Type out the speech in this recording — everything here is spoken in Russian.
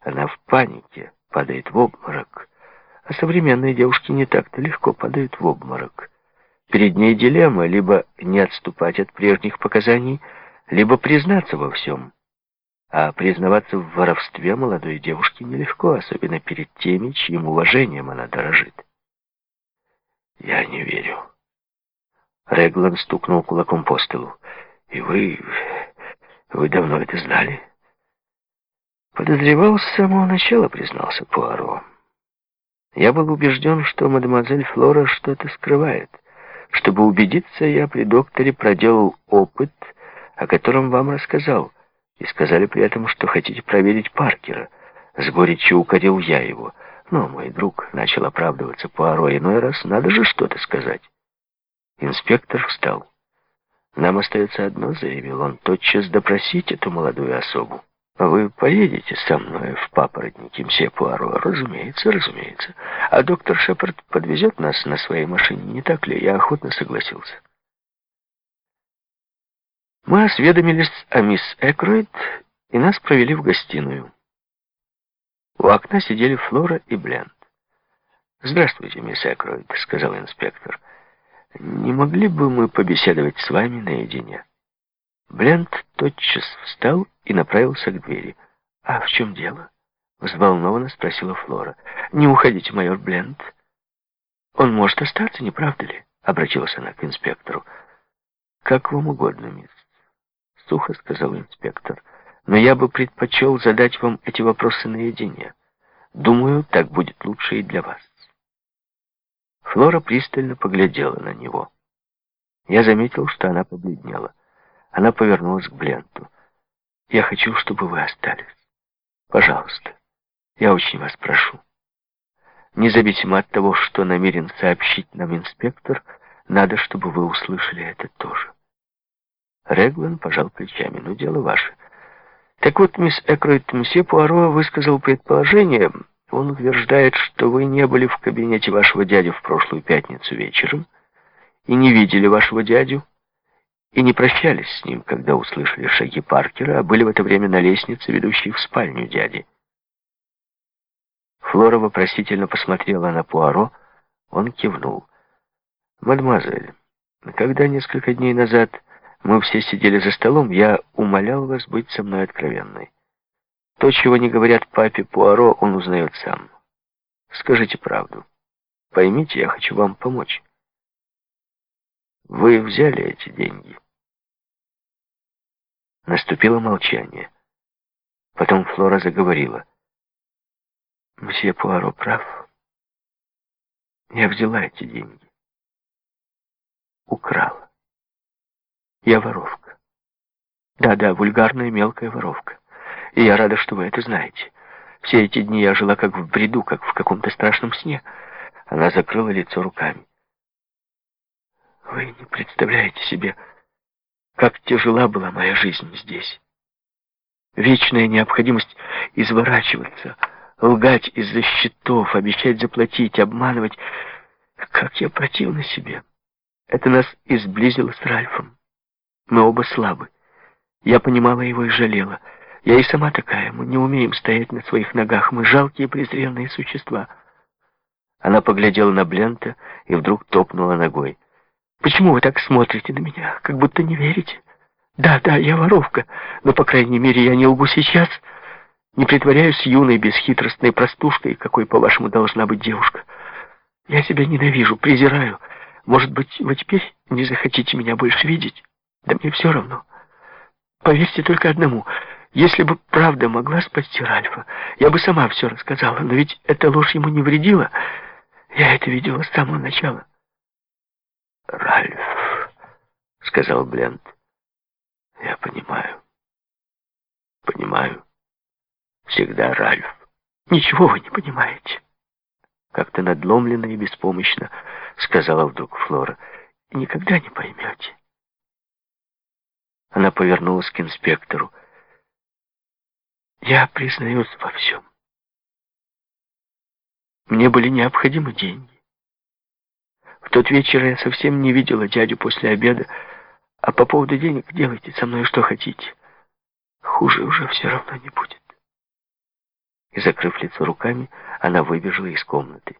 Она в панике, падает в обморок. А современные девушки не так-то легко падают в обморок. Перед ней дилемма либо не отступать от прежних показаний, либо признаться во всем. А признаваться в воровстве молодой девушке нелегко, особенно перед теми, чьим уважением она дорожит. «Я не верю». Реглан стукнул кулаком по столу. «И вы... вы давно это знали?» Подозревал с самого начала, признался Пуаро. Я был убежден, что мадемуазель Флора что-то скрывает. Чтобы убедиться, я при докторе проделал опыт, о котором вам рассказал, и сказали при этом, что хотите проверить Паркера. С горечью укорил я его. Но мой друг начал оправдываться Пуаро, иной раз надо же что-то сказать. Инспектор встал. «Нам остается одно», — заявил он, — «тотчас допросить эту молодую особу». «Вы поедете со мной в папоротники, мсье Пуаро?» «Разумеется, разумеется. А доктор Шепард подвезет нас на своей машине, не так ли?» Я охотно согласился. Мы осведомились о мисс Экроид, и нас провели в гостиную. У окна сидели Флора и Бленд. «Здравствуйте, мисс Экроид», — сказал инспектор. «Не могли бы мы побеседовать с вами наедине?» Бленд тотчас встал и направился к двери. «А в чем дело?» — взволнованно спросила Флора. «Не уходите, майор Бленд. Он может остаться, не правда ли?» — обратилась она к инспектору. «Как вам угодно, мисс», — сухо сказал инспектор. «Но я бы предпочел задать вам эти вопросы наедине. Думаю, так будет лучше и для вас». Флора пристально поглядела на него. Я заметил, что она побледнела. Она повернулась к Бленту. «Я хочу, чтобы вы остались. Пожалуйста, я очень вас прошу. Независимо от того, что намерен сообщить нам инспектор, надо, чтобы вы услышали это тоже». Реглан пожал плечами. «Ну, дело ваше». «Так вот, мисс Экройт, мсье Пуаро высказал предположение. Он утверждает, что вы не были в кабинете вашего дяди в прошлую пятницу вечером и не видели вашего дядю, и не прощались с ним, когда услышали шаги Паркера, а были в это время на лестнице, ведущей в спальню дяди. Флора вопросительно посмотрела на Пуаро, он кивнул. «Мадемуазель, когда несколько дней назад мы все сидели за столом, я умолял вас быть со мной откровенной. То, чего не говорят папе Пуаро, он узнает сам. Скажите правду. Поймите, я хочу вам помочь». Вы взяли эти деньги. Наступило молчание. Потом Флора заговорила. Мсье Пуаро прав. Я взяла эти деньги. Украла. Я воровка. Да-да, вульгарная мелкая воровка. И я рада, что вы это знаете. Все эти дни я жила как в бреду, как в каком-то страшном сне. Она закрыла лицо руками. Вы не представляете себе, как тяжела была моя жизнь здесь. Вечная необходимость изворачиваться, лгать из-за счетов, обещать заплатить, обманывать. Как я противна себе. Это нас изблизило с Ральфом. Мы оба слабы. Я понимала его и жалела. Я и сама такая. Мы не умеем стоять на своих ногах. Мы жалкие презренные существа. Она поглядела на Блента и вдруг топнула ногой. Почему вы так смотрите на меня, как будто не верите? Да, да, я воровка, но, по крайней мере, я не лгу сейчас. Не притворяюсь юной, бесхитростной простушкой, какой, по-вашему, должна быть девушка. Я себя ненавижу, презираю. Может быть, вы теперь не захотите меня больше видеть? Да мне все равно. Поверьте только одному. Если бы правда могла спасти Ральфа, я бы сама все рассказала. Но ведь эта ложь ему не вредила. Я это видела с самого начала. «Ральф», — сказал Блент, — «я понимаю, понимаю, всегда Ральф». «Ничего вы не понимаете», — как-то надломленно и беспомощно сказала вдруг Флора. «Никогда не поймете». Она повернулась к инспектору. «Я признаюсь во всем. Мне были необходимы деньги. В тот вечер я совсем не видела дядю после обеда, а по поводу денег делайте со мной что хотите. Хуже уже все равно не будет. и, закрыв лицо руками, она выбежала из комнаты.